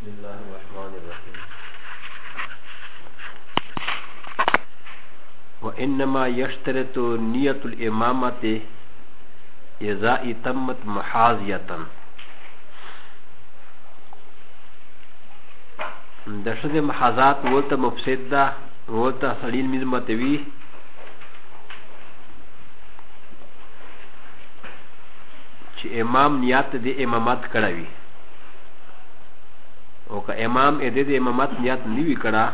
بسم الله الرحمن الرحيم وإنما يشترط نية الإمامة إذا تمت محاذية د ښځې محاذات ورته مفسد ده ورته سړي لمونځ ماتوي چې امام نیت د امامت کړی وي او که امام ا د د امامت نیت نیوی کړه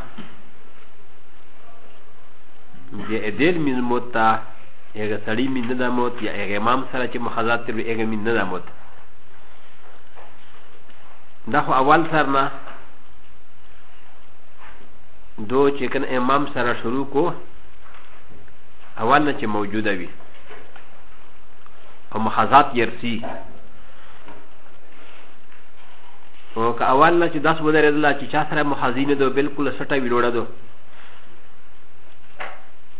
د ادل من موت ته هغه سړی من نه ده موت یا هغه امام سره چې مخازات تر هغه من نه ده موت دا خو اول سر نه دو چې کن امام سره شروع کو اول نه چې موجوده وي او مخازات یرسی او که اول نه چې داس ودرېدله چې چا سره محاذینه دو بالکل سټه ویلوړه دو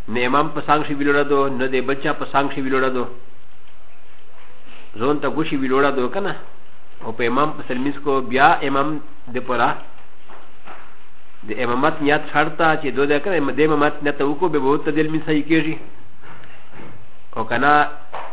نه امام په سانګ شي ویلوړه دو نه د بچا په سانګ شي ویلوړه دو ځون ته ګوشي ویلوړه دو که نه او په امام په سلمیز کو بیا امام د پورا د امامت نیت شرطه چې دو ده که نه د امامت نیت وکړو به به ته دل می صحیح کېږي او که نه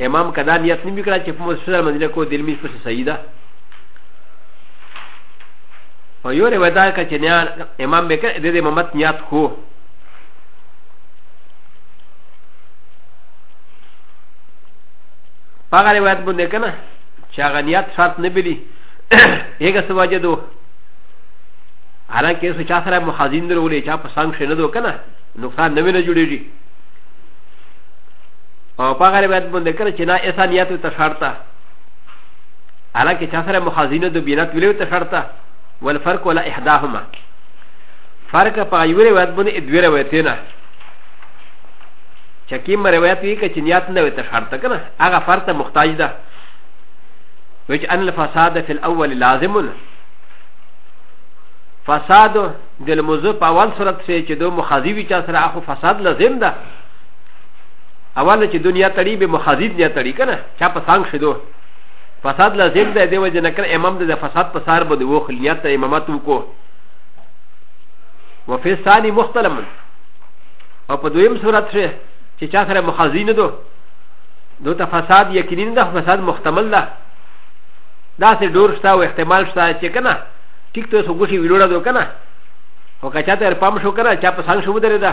امام کدا نیت نمی کرا چه پمو سر منزل کو دل میش پس سیده و یو روایتا که چه نیا امام بکر ده ده امامت نیت کو پاگا روایت بنده کنه چه اغا نیت شرط نبیلی ایگا سواجه دو حالانکه سو چا سره مخازین درولې چا په سانګ شنه دو کنه نقصان نه ویل جوړیږي او په هغه روایت باندې کړ چې نه ایسا نیت ته شرطه حالانکه چا سره مخازینه د بینات ویلو ته شرطه والفرق ولا احداهما فرق په یو روایت باندې دوه روایتونه چې کوم روایت وی چې نیت نه وي ته شرطه کنه هغه فرق محتاج ده وچ ان الفساد في الاول لازم فساد د الموضوع په اول صورت سره چې دو مخازی وی چا سره اخو فساد لازم ده اول چې دنیا تړي به مخازید نه تړي کنه چا په سانګ شدو فساد لازم ده دیو جن کر امام د فساد په سار بده وو خلیات ته امامت وکړو وفي ثاني مختلم او په دویم صورت شه چې چا سره مخازین دو دو ته فساد یقیني ده فساد محتمل ده دا سه ډور شته او احتمال شته چې کنه ټیک ته سو ګوشي ویلوړه دو کنه او که چا ته پام شو کنه چا په سانګ شو درې ده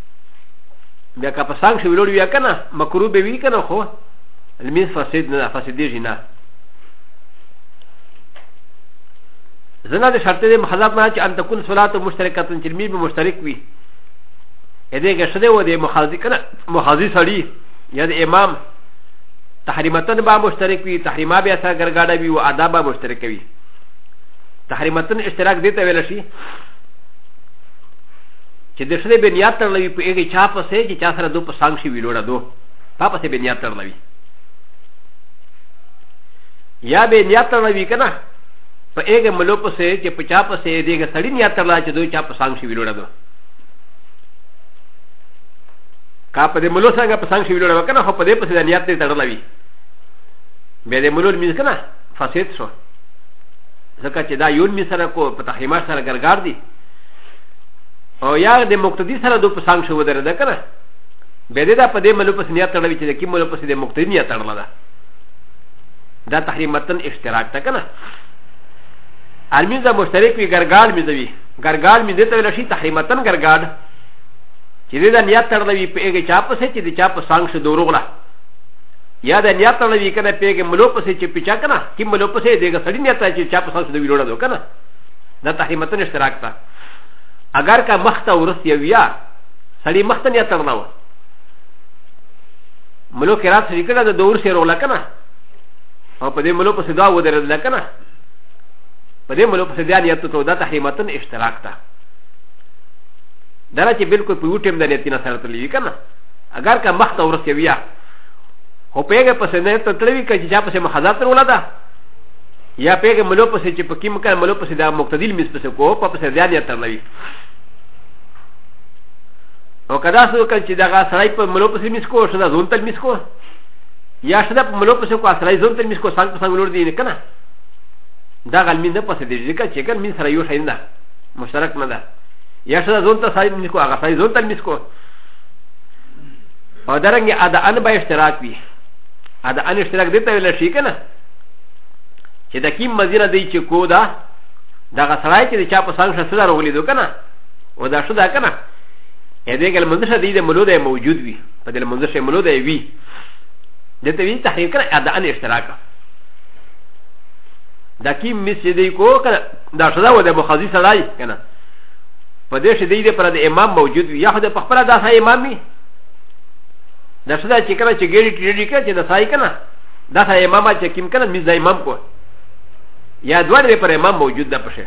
بیا که په سنګ شي ویلوړ وي که نه مکرو به وي که نه خو لمونځ فاسد نه فاسدېږي نه زنا د شرط د مخالف نه چې ان تكون صلات مشترکه چې می به مشترک وي ا دې کې شته و دې مخالف کنه مخالف سړی یا د امام تحریمتن به مشترک وي تحریما به اثر ګرګاډه وي او آداب به مشترک وي تحریمتن اشتراک دې ته ویل شي چې د سره به نیات تړلوي په هغې چا پسې چې چا سره دو په سانګ شي ویلوړه دو په پسې به نیات تړلوي یا به نیات تړلوي که نه په هغې ملو پسې چې په چا پسې د هغې سړي نیات تړلا چې دو چا په سانګ شي ویلوړه دو که په دې ملو څنګه په سانګ شي ویلوړه که نه خو په دې پسې د نیات دې تړلوي بیا د ملو لمینځ که نه فساد شو ځکه چې دا یون می سره کو په تحریمات سره ګرګار دي او یا د مقتدی سره دو پسنګ شو ودره ده کنه به دې دا په دې ملو پس نیت تړلې چې د کی ملو پس د مقتدی نیت تړل ده دا تحریمتن اشتراک ده کنه المینځه مشترک وی ګرګاډ می دوی ګرګاډ می دې ته ویل شي تحریمتن ګرګاډ چې دې دا نیت تړلې وی په هغه چا پس چې د چا په سنگ شو دوروغله یا دا نیت تړلې وی کنه په هغه ملو پس چې پچا کنه کی ملو پس دې هغه سړی نیت چې چا په سنگ شو دوی لوړه دو کنه دا تحریمتون اشتراک تا اگر کا مخته ورس یو یا سړی مخته نه تړنا و ملو کې راځي کړه د دور سره ولکنه او په دې ملو په صدا و درل لکنه په دې ملو په صدا نیت ته دا تحریمتون اشتراک تا دا چې بالکل په یوټیم د نیت نه سره تللی کنه اگر کا مخته ورس یو یا هو پیګه په سنې ته تلوي کړي چې چا په سم حضرت ولا ده یا پیګه ملو پسې چې پکې مکه ملو پسې دا مقتدیل مس پسې کو په پسې ځان یې ترلوي او کدا سو کل چې دا سړی په ملو پسې مس کو شدا زون تل مس کو یا شدا په ملو پسې کو سړی زون تل مس کو څنګه څنګه ولور دی نه کنه دا غل مين نه پسې دی ځکه چې کله مين سره یو شي نه مشترک نه ده یا شدا زون ته سړی مس کو هغه سړی زون تل مس کو او درنګ ادا ان به اشتراک وي ادا ان اشتراک دې ته ویل شي کنه چې د کیم مزینه دی چې کو دا دغه سړی چې د چا په سنګ شسه دار ولیدو کنه او دا شو دا کنه ا دې ګل منځ شته دې ملو ده موجود وي په دې منځ شته ملو ده وي د ته وی تحقیق کړه ادا ان اشتراک دا کی مس دې کو کنه دا شدا و د مخازی سړی کنه په دې شته دې پر د امام موجود وي یا خو د خپل دا سړی امام وي دا شدا چې کنه چې ګړي ټیډي کړه چې دا سړی کنه دا سره امام چې کیم کنه میز د امام کو یا دوړ به پر امام موجود ده پشه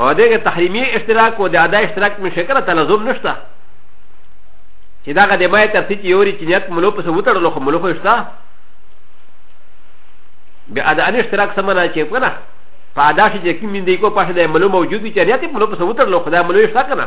او دغه تحریمی اشتراک او د ادا اشتراک می شکر تلزم نشته چې دا غد ما تر څه یوري چې نیت ملو په سوتړ لو خو ملو خو شته به ادا ان اشتراک سمنا چې کنه په ادا شي چې کیم دی کو پښه د ملو موجود چې نیت ملو په سوتړ لو خدای ملو شته کنه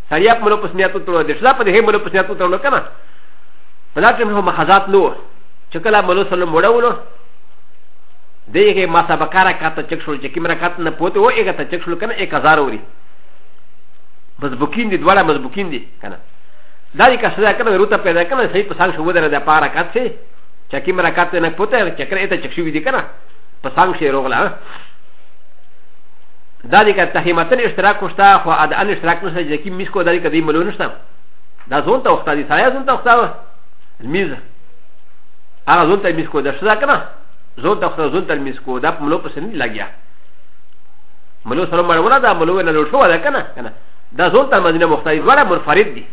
سريا په ملو پسنياتو ترونه دي شلا په دې ملو پسنياتو ترونه کنه په دا ټیم هم مخازات نو چې کله ملو سره موړولو دغه ما سبقاره کاته چک شول چې کیمرا کات نه پوت و هغه ته چک شول کنه 1000 وري مزبوکین دي دواړه مزبوکین دي کنه دا یې کسه دا کنه روته پیدا کنه صحیح په سان شو ودره د پاره کات سي چې کیمرا کات نه پوت چې کړه ته چک شو دي کنه په سان شي روغلا دا دی که تحیمتن اشتراک وشتا خو ادعان اشتراک نشتا چې کی میز کو دا دی که دی ملو نشتا دا زون ته وختا دی سړی زون ته وختا میز هغه زون ته میز کو دا شدا کنه زون ته وختا زون ته میز کو دا ملو پس نه لګیا ملو سره مړونه دا ملو نه لور شو دا کنه کنه دا زون ته مدینه وختا دی وړه منفرد دی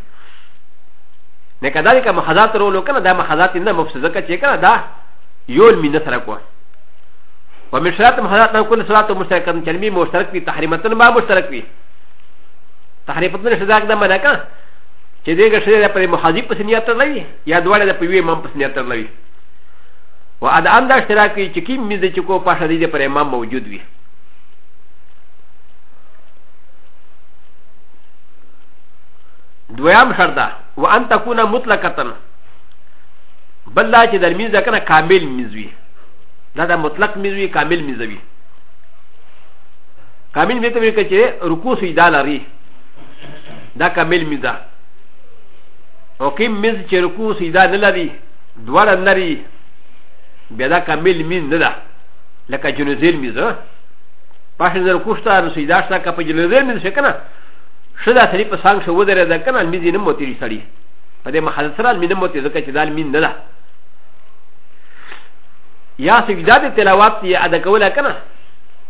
نه کدا دی که محاذات رولو کنه دا محاذات نه مفسده کچې کنه دا یول مینه سره کوه و من شرط محلات نو کل صلات مشترک کن چلمی مشترک وی تحریمتن با مشترک وی تحریمتن شداک دا منع کن چه دیگه شده دا پر محاضی پس نیت تر لوی یا دوار دا پیوی امام پس نیت تر لوی و ادام دا اشتراک وی چکی میز چکو پاشا دیده پر امام موجود وی دویم شرط دا و ان تکونا مطلقتن بل دا چه در میز دا کنا کامل میز وی دا دا مطلق مزوی کامل مزوی کامل مزوی وی کچه رکو سجده لاری دا کامل مزا او کم مز چه رکو سجده نلاری دوارا نری بیا دا کامل مز ندا لکه جنوزیل مزا پاشن در کوشتا نو سجده شتا که پا جنوزیل مز شکنه شدا سری پا سانگ شو ودره دا کنه مزی نمو تیری سری پا ده محل سرال می نمو تیری زکا چه دال مز ندا یا سجده د تلاوت یې ادا کوله کنه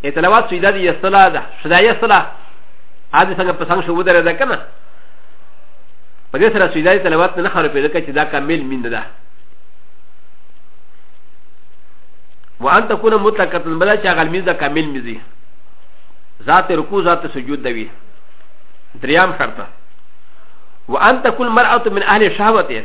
ا تلاوت سجده یې صلا ده سجده یې صلا ا دې څنګه په څنګه شو ودره ده کنه په دې سره سجده یې تلاوت نه خراب پیدا کړي چې دا کامل مين ده وان تكون مطلقه بلا چې هغه ميزه کامل ميزي ذات رکوع ذات سجود دوي دريام شرطه وان تكون مرأه من اهل شهوته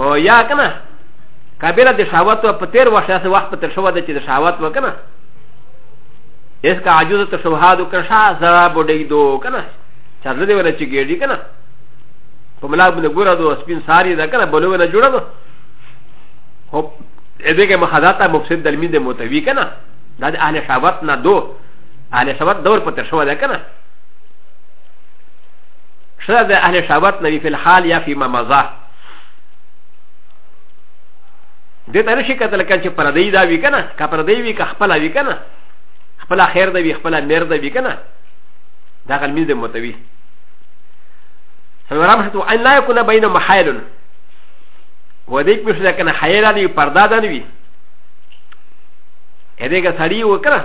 او یا کنه کبیره د شهوت و په تیر وخت داسې وخت په تر شوه ده چې د شهوت و کنه اس کا عجوز ته شوهاد وکړه شا زرا بډې دو کنه چا زړه دې ولا چې ګېډي کنه په ملا باندې ګوره دو سپین ساری ده کنه بلو ولا جوړه دو هو دې کې مخاداته مفسد دلمین دې متوي کنه دا د اهل شهوت نه دو اهل شهوت دور په تر شوه ده کنه شرع د اهل شهوت نه وي فی الحال یا فی ممزه دې ته نشي کتل کله چې پردی دا وي که نه که پردی وي که خپله وي که نه خپله خیر د وي خپله میر د وي که نه دا غلمي د متوي سلورم شتو ان لا یکونه بین محایلون و دې کې مشه ده که نه حیله نه وي پرده ده نه وي هدې که سړی و که نه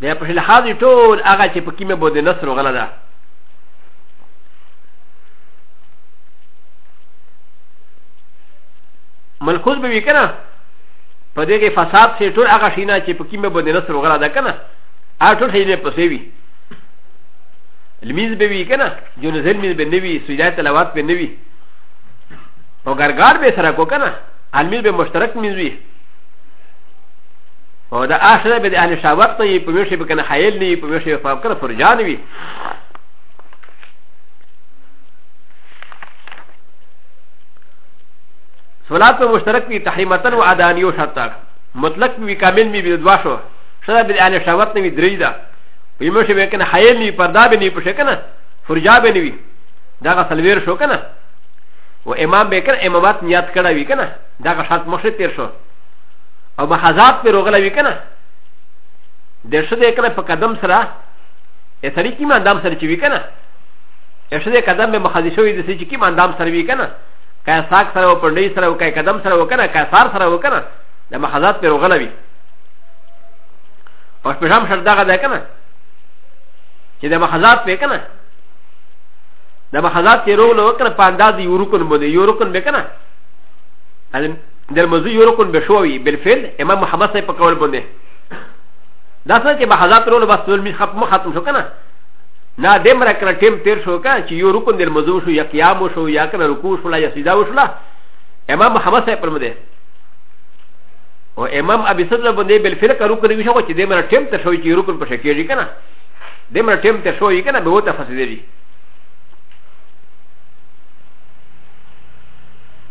بیا په شل خاضي ټول هغه چې په کیمه بده نصر غلا ده ملخوص به وی کنه په دې کې فساد سي ټول هغه شینه چې په کیمه بده نصر غلا ده کنه هغه ټول شینه په سی وی لمیز به وی کنه جنزل میز به نوی سجده تلاوت به نوی او ګرګار به سره کو کنه علمی به مشترک میز وی او د اخره به د اهل شاوت نه په ویشه به کنه حیل نه په ویشه په کنه فرجان وي صلات په مشترک وي تحریمتن و عدانیو شتا مطلق وي کامل می به دوا شو شدا به اهل شاوت نه وي درې ده په ویشه به کنه حیل نه پردا به نه په شکنه فرجا به نه وي دا سلویر شو کنه و امام به کنه امامات نیت کړه وی کنه دا شرط مخه تیر شو او محاذات پر وغلا وی کنه د شد کنه په قدم سره ا سړی کی ما دام سره چی وی کنه ا شد قدم به مخازی شوی د سړی کی ما دام سره وی کنه کا ساک سره او پندې سره او کا قدم سره وکنه کا سار سره وکنه د محاذات پر وغلا وی او په شام شر دغه ده کنه چې د محاذات په کنه د محاذات کې روغ لو کنه په انداز یو رکن باندې یو رکن به کنه د المزو یو رکن به شوی بالفعل امام محمد صاحب په کول باندې دا څه چې به حضرت رول بس ټول می ختم ختم شو کنه نه د مر کړه ټیم تیر شو کنه چې یو رکن د المزو شو یا قیام شو یا کنه رکوع شو یا سجدا شو امام محمد صاحب پر مده او امام ابي صدر باندې بالفعل کارو کړی وشو چې د مر ټیم تر شوی چې رکن په شکیږي جی کنه د مر ټیم تر شوی کنه به وته فسیدي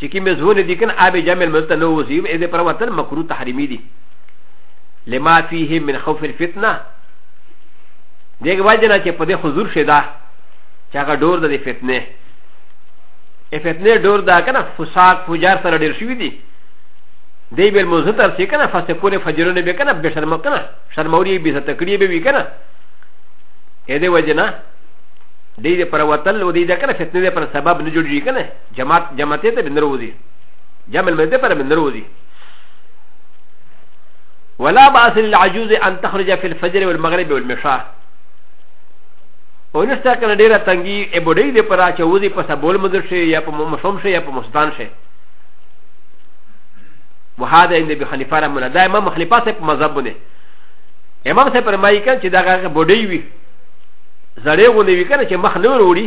چې کې مزونه دي کنه آب جامع المنزل ته نه وځي اې دې پر وطن مکروه تحریمي دي لما فيه من خوف الفتنه دغه وجه نه چې په دې حضور شه دا چې هغه ډور د فتنه ا فتنه ډور دا کنه فساق فجار سره ډیر شوی دي دی به موزه تر سي کنه فسقونه فجرونه به کنه به شرم کنه شرموري به تکړی به وی کنه اې دې وجه نه دې پر وطن و دې دا کنه فتنه پر سبب نه جوړیږي کنه جماعت جماعت ته بندر وځي جمع المسجد پر بندر وځي ولا باس للعجوز ان تخرج في الفجر والمغرب والمشاء او نشته کنه ډیره تنګي ای بډې دې پرا چې وځي په سبول مدر شي یا په مشوم شي یا په مستان شي وهذا عند ابي حنيفه رحمه الله دا امام حنيفه صاحب په مذهب باندې امام صاحب فرمایي کړه چې دا هغه بډې وي زړې غونې وي کنه چې مخ نه وروړي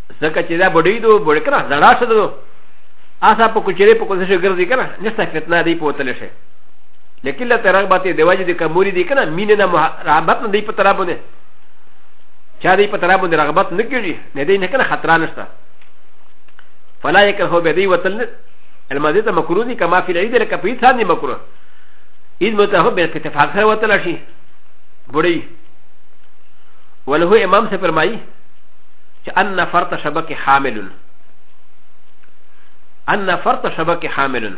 ځکه چې دا بډې دو بډې کنه زړه څه دو اسا په کوچري په کوڅه ګرځي کنه نشته فتنه دی په وتل شي لیکن لا ترغبت دی واجب دی کموري دی کنه مين نه رغبت نه دی په ترا باندې چا دی په ترا باندې رغبت نه کیږي نه دی نه کنه خطر نشته فلا يكره بدي وتل المزيد مكروه دي كما في العيد لك في ثاني مكروه اذ متهب بالاتفاق سره وتل شي بډې وله امام سے فرمایي چې ان فرط شبکه حاملون ان فرط شبکه حاملون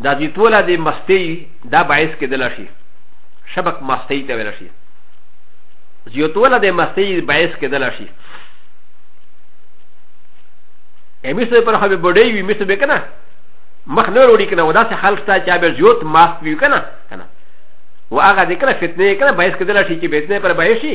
دا دې توله د مستي دا باعث کېدل شي شبک مستي ته ویل شي زیوتوله د مستي باعث کېدل شي امیسه پر خو به بډې وي میسه به کنه مخ نه وروړي کنه ودا سه خلک ته چې به زیوت ماست وي کنه کنه و هغه ذکر فتنه کنه باعث کېدل شي چې فتنه پر باعث شي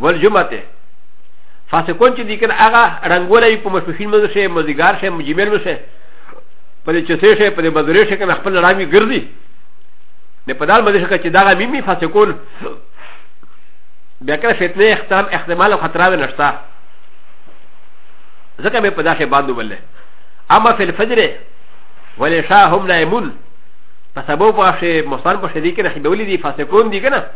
والجمعه ته فاسقون چې دي کنه هغه رنګولې په مشوشین مده شي مزګار شي مجمل وشه په دې چسې شي په دې بدرې شي کنه خپل رامي ګرځي نه په دال مده شي چې دا ميمي فاسقون بیا کله فتنه اختام احتمال او خطر نه نشتا ځکه مې په داسې باندې ولې اما فی الفجر ولې شاه هم نایمون په سبب واشه مستان په شدی کې نه خبولې دي فاسقون دي کنه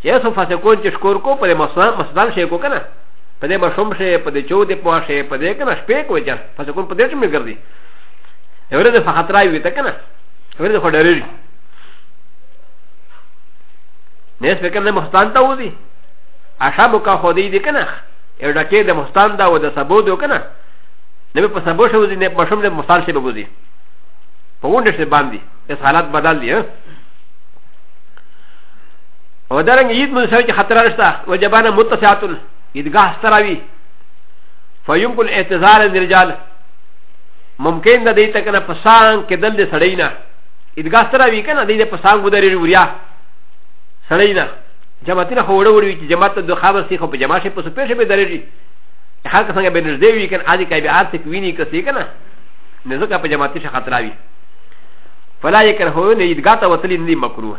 چې یو څه فاسقون چې شکور کو په دې مسلمان شي کو کنه په دې مشوم شي په دې چو دې پوا شي په دې کنه شپې کو چې فاسقون په دې چې مې ګرځي اورې د فخطرای وي ته کنه اورې د خډرې نه سپه کنه مستان ته ودی اشابو کا خو دې دې کنه یو ډکه د مستان دا و د سبو دو کنه نه په سبو شو دې نه مشوم دې مستان شي بګوزي په وندې باندې اس حالات بدل دي او دا رنګ عيد من سره چې خطر راشته وجبانه متسعتن عيدګاه ستره وي فيمكن الاعتذار عند الرجال ممکن ده دې ته کنه پسان کې دل دې سړی نه عيدګاه ستره وي کنه دې پسان ودرې وریا سړی نه جماعتونه خو وړ وړ وي چې جماعت د خبر سي خو په جماعت شي په سپېښه به درېږي خلک څنګه به نږدې وي کنه اځي کوي ارت کې ویني کسي کنه نه ځکه په جماعت شي خطر وي فلا يكره هو نه عيدګاه ته وتلی نه مکروه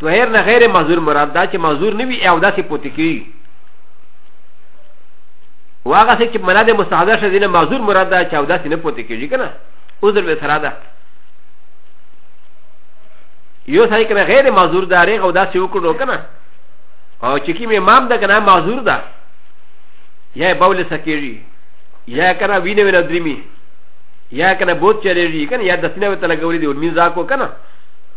طهير نه غير معذور مراد دا چې معذور نه وي او داسې پوتې کېږي و هغه څه چې ملا د مستحضر شه دینه معذور مراد ده چې او داسې نه پوتې کېږي که نه عذر به سره ده یو سړی که نه غیر معذور ده هغې او داسې وکړو که نه او چې کوم امام ده که نه معذور ده یا یې بول څه کېږي یا که نه وینه وینه درېمي یا که نه بوت چلېږي که نه یا دسینه ورته لګولې دي ولمینځ راکړو که نه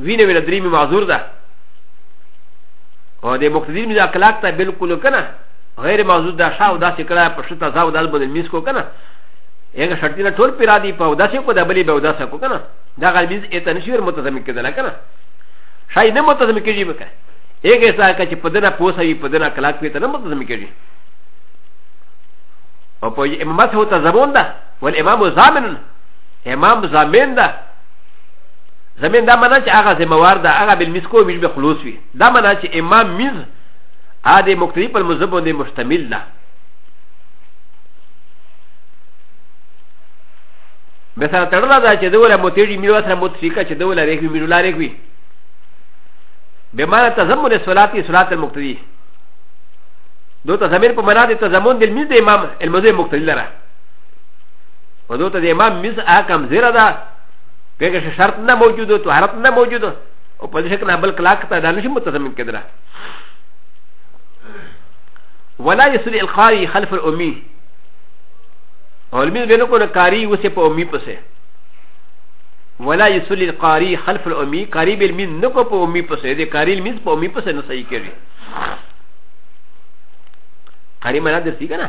وینه ویل درې می معذور ده او د مقتدی می اخلاق ته بالکل کنه غیر معذور ده شاو دا چې کړه په شته زاو دال باندې میس کو کنه هغه شرطی نه ټول پیرا دی په داسې کو د بلی به داسې کو کنه دا غل میز اته نشیر متضم کېدل کنه شای نه متضم کېږي به کنه هغه څه چې په دنه پوسوي په دنه اخلاق وي ته نه متضم کېږي او په امامت هو ته زبون ده والامام زامن امام زامن ده زمين دا منا چې هغه زموار ده هغه بل ميز کو ميز به خلوص وي دا منا چې امام ميز ا دې مقتدي پر مذهب باندې مشتمل ده مثلا تړلا دا چې دوله متېږي ميلو سره متفقه چې دوله رېږي ميلو لا رېږي بمعنى تزمن الصلاة صلاة المقتدي دو تزمن په معنا د تزمن د ميز د امام المذهب مقتدي لره ودو ته د امام ميز احکام زیره ده پیګه چې شرط نه موجود او طهارت نه موجود او په دې شکل نه بل کلاک ته دانش متضمن کېدره ولا يسري القاري خلف الامي علمي بينو كون قاري وسي په امي پسه ولا يسري القاري خلف الامي قاري بالمين نكو په امي پسه دي قاري المين په امي پسه نه صحيح کېږي قاري منا درسي کنه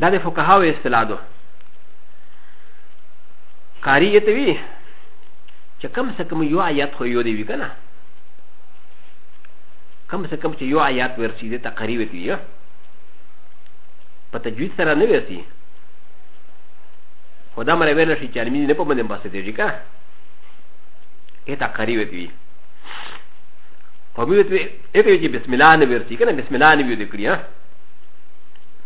دا د فقهاو اصطلاح ده قاری یې ته وي چې کم څه کم یو آیات خو یو دی وي که نه کم څه کم چې یو آیات ورسي دی ته قاری وي وي په تجوید سره نه ورسي خو دا مره ویل شي چې علمي نه په باندې باسي دی که نه ته قاری وي وي او بیا ته وي چې بسم الله نه ورسي که نه بسم الله نه وي دی کړی ها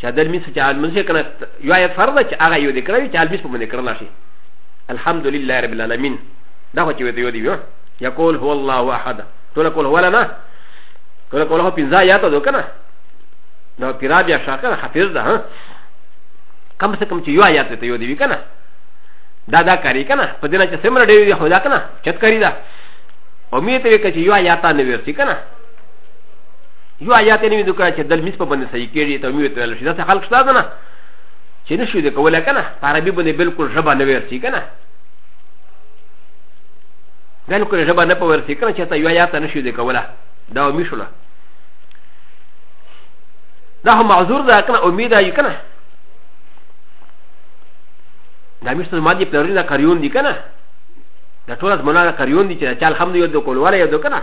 چې د لمس چې المنځ کنه یو آیت فرض چې هغه یو ذکر وي چې المس په باندې کړل شي الحمدلله رب العالمین دا خو چې وي یو دی یو یقول هو الله احد ټول کول هو لنا ټول کول هو پنځه آیات دو کنه نو پیرابیا شاکر حافظ ده ها کم سے کم چې یو آیات ته یو دی کنه دا دا کاری کنه په دې نه چې سمره دی هو دا کنه چت کاری دا امید ته کې چې یو آیات نه ورسی کنه یو آیات نه ویدو کړه چې دل میس په باندې صحیح کېږي ته مې ویل شي دا څه خلک شته نه چې نشو دې کوله کنه په عربي باندې بالکل ژبه نه ورسي کنه بالکل ژبه نه په ورسي کنه چې ته یو آیات نشو دې کوله دا مې شوله دا هم معذور ده کنه امید یې کنه دا مې څه ما دې پلوري دا کاریون دي کنه دا ټول از منا کاریون دي چې چا الحمدلله د کولواله یو کنه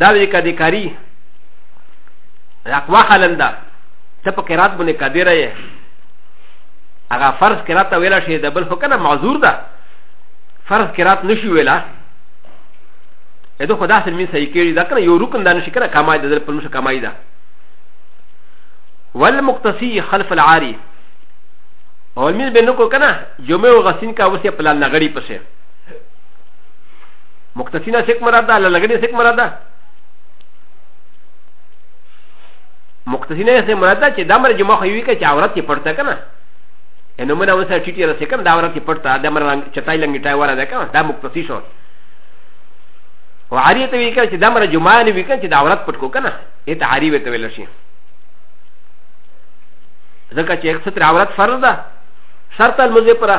دا وی کا دی کاری اقوا خلندا ته په قرات باندې قادر یې هغه فرض قرات ته ویلا شي د بل خو کنه معذور ده فرض قرات نشي ویلا اته خدا سره می صحیح کړی دا کنه یو رکن دا نشي کنه کمای ده په نشه کمای ده والمقتصي خلف العاري او المین بنو کو کنه جمعه او غسین کا وسه پلان نغړی پسه مقتصینا سیک مراد ده لګنی سیک مراد ده مقتصینا سیک مراد ده چې دا مر جمع خو یوی که چې عورت یې پټ ده که نه ان من اول سره چټي رسې کنه دا ورته کې پټ تا دا مر رنگ چټای لنګي ټای وره ده کنه دا مقتصي شو او عاری ته وی کنه چې دا مر جمعه نه وی کنه چې دا ورته پټ کو کنه یې ته عاری وته ویل شي ځکه چې 100 عورت فرض ده شرط المزه پره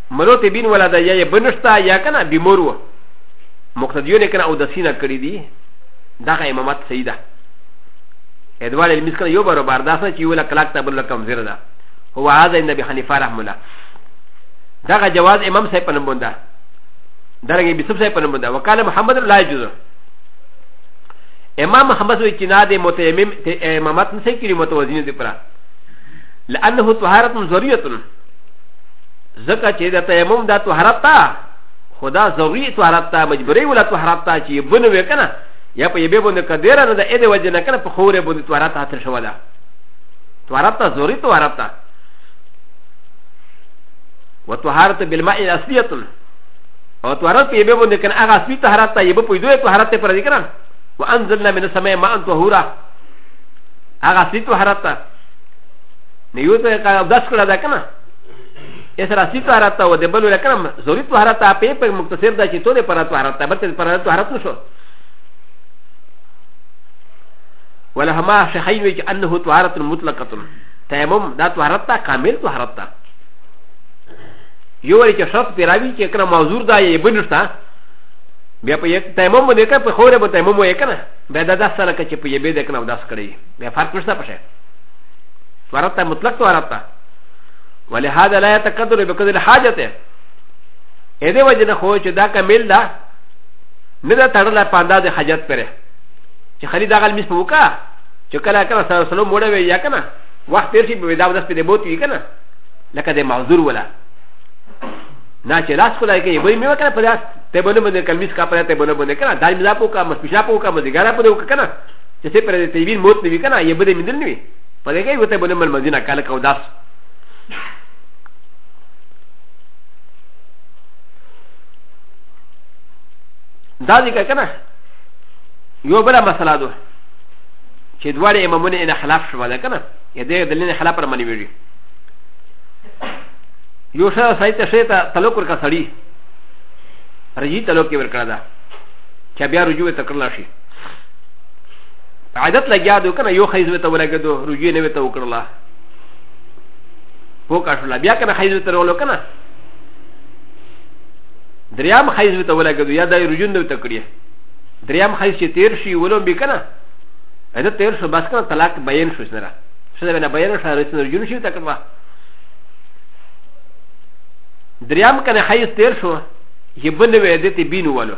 مرو ته بین ولا دا یا یې بنشتا یا کنه بیمور و مقتدیونه کنه او د سینه کړی دی دغه امامت صحیح ده ادوار علمي کنه یو برابر دا څه چې ولا کلاک ته بل کم زیر ده هو هذا ان ابي حنيفه رحم الله دغه جواز امام صاحب په نوم ده درنګ بيسب صاحب په نوم ده وکاله محمد لا يجوز امام محمد وی چې نه د متیمم امامت نسې کړي متوازین دي پره لانه طهارت ضرورت ځکه چې د تیمم دا طهارت ته خو دا ضروري طهارت ته مجبوري ولا طهارت ته چې بنو وې کنه یا په یبه باندې کدیره نه د اې د وجه نه کنه په خوره باندې طهارت حاصل شوه ده طهارت ته ضروري طهارت ته وطهارت بالماء الاصليه او طهارت په یبه باندې کنه هغه اصلي طهارت ته یبه په دوه طهارت ته پر دې کنه وانزلنا من السماء ماء طهورا هغه اصلي طهارت ته نه یو ته داس کړه ده کنه ا س ر ا س ي ت و ه ر ت و د ب ل و ل ك ر م ز و ر ي ت و ه ر ت ا پ ي پ م ك ت س ر د ا چ ي ت و د پ ر ت و ه ر ت ا ب ت د پ ر ت و ه ر ت ن ش و و ل ه م ا ش خ ي و ج أ ن ه ت و ه ر ت م ط ل ق ة ت ي م م د ا ت و ه ر ت ا كامل و ه ر ت ا يوري ك ش ر ط ب ر ا و ي ك ك ر م و ز و ر د ا ي ب ن ش ت ا بیا په یک تیمم باندې کړه په خوره به تیمم وې کنه بیا دا داس سره کچې په یبه دې کنه داس کړی بیا فرق نشته پشه ورته مطلق ورته ولهذا لا يتقدر بقدر الحاجه ا د وجه نه خو چې دا کمیل ده نه دا تړله په انداز حاجت پرې چې خلی دا غل مس په وکا چې کله کله سره سلو موړه وي یا کنه وخت تیر شي په دا ودس په دې بوت وي کنه لکه د معذور ولا نه چې لاس کولای کې وي مې وکړه په لاس ته بنه باندې کلمیس کا پرې ته بنه باندې کنه دا مې دا پوکا مې پښا پوکا مې ګارا په دې وکړه کنه چې څه پرې ته وین موت نه وي کنه یې بده مې دل نه وي په دې کې وته بنم المدینه کاله کو داس دا ذکر کنه یو بل مسله ده چې دواړه امامونه ان خلاف شوه ده کنه یا دې دلین خلاف پر منی ویری یو شاو سای ته شی ته تعلق ورکا سړی رجی تعلق کې ورکړه دا چې بیا رجوع ته کړل شي عادت لګیا دو کنه یو خیز وته ولګې دو رجوع نه وته وکړلا پوکا شولا بیا کنه خیز وته ولو کنه دریم خیز وته ولګې دو یا د رجوع نه وته کړی دریم خیز چې تیر شي ولوم به کنه اته تیر شو بس کنه طلاق بیان شو سره سره نه بیان شو رسنه رجوع شي ته کړه دریم کنه خیز تیر شو یبنه وې دې ته بینو ولو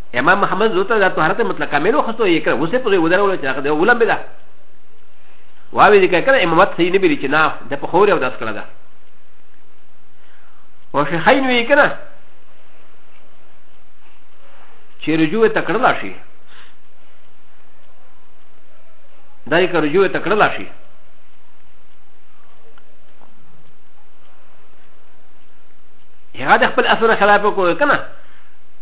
امام محمد زوتا دا طهارت مطلق کامل وخستو یې کړ اوسې په ودره ول چې هغه د ولم بدا واوی دې کړه امامت صحیح نه بیری چې نه د په خور او داس کړه دا او شیخین وی کړه چې رجوع تکړه شي دا یې رجوع تکړه شي هغه د خپل اثر خلاف وکړ کنه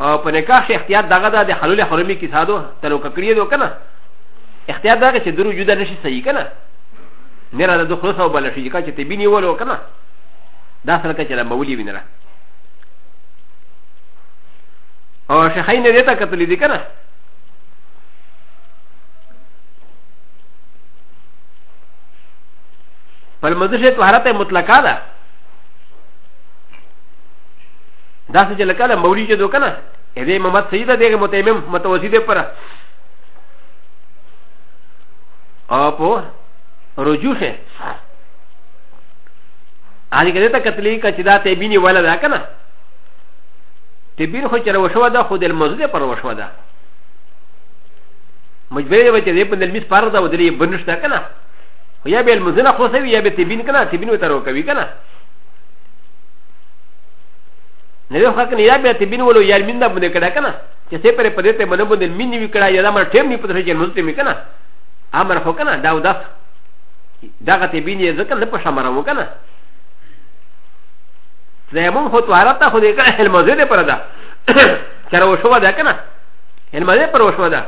او په نکاح کې احتیاط دغه ده د حلول حرمي کې سادو تلو ککړې دو کنه احتیاط دغه چې درو جدا نشي صحیح کنه نه را د خلص او بل شي چې ته بینی ولو کنه دا سره کې چې لا مولي وینره او شیخین دې ته کتلې دي کنه فالمدرسه طهارت مطلقه ده دا څه چې لکه له مولي چې دوکه نه ا دې محمد سید دغه متیمم متوسي دې پر او په رجوع شه علي کده ته کتلې ک چې دا ته بینی ولا دا کنه ته بین خو چر وشو دا خود المزده پر وشو دا مجبور دی چې دې په دلمیس پر دا ودلې بنشته کنه خو یا به المزنه خو سوي یا به تبین کنه تبین وترو کوي کنه نه یو خلک نه یا بیا ته بین ولو یا مين نه باندې کړه کنه چې څه پرې پدې ته باندې باندې مين وی کړه یا دا مر ټیم نه پدې چې نو ته می کنه امر خو کنه دا وداس دا غته بین یې ځکه نه پښه مرمو کنه زمون خو طهارت خو دې کنه علم زده پر دا چر وشو دا کنه علم زده پر وشو دا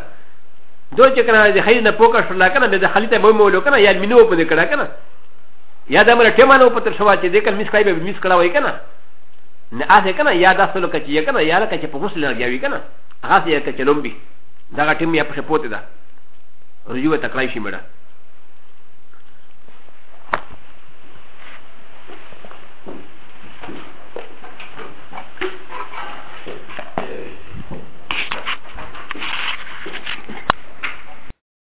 دو چې کنه د خیر نه پوکا شو لا کنه به د خلیته مو مولو کنه یا مينو باندې کړه کنه یا د مر ټیمه نو پتر شو چې د کل مسکای به مس کړه وای کنه نه اسه کنه یا د سلو کچ یې کنه یا لکه چې په غسل لګیا وی کنه هغه یې کچ لومبي دا ټیم یې په پوت ده رجوع تکړای شي مړه